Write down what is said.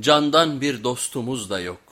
candan bir dostumuz da yok.